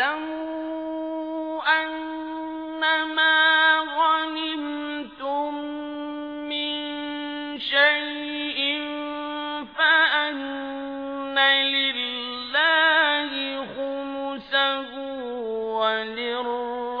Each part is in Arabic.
واعلموا أنما غنمتم من شيء فأن لله خمسه وللرسول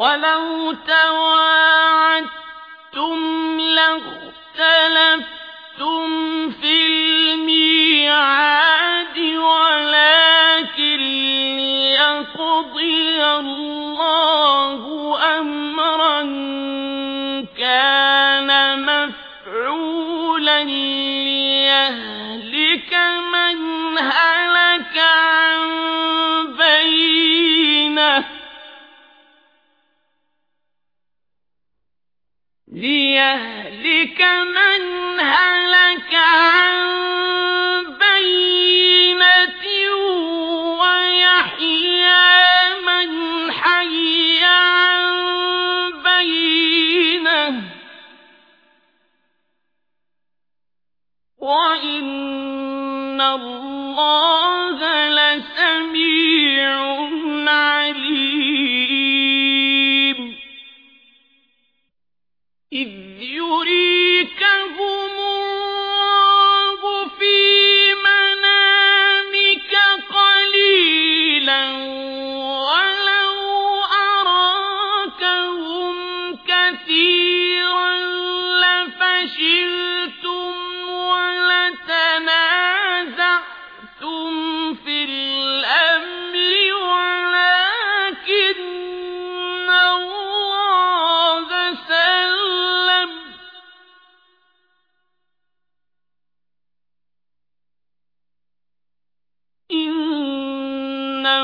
ولو تواعدتم لاختلفتم ليهلك من هلك عن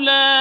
مفعولا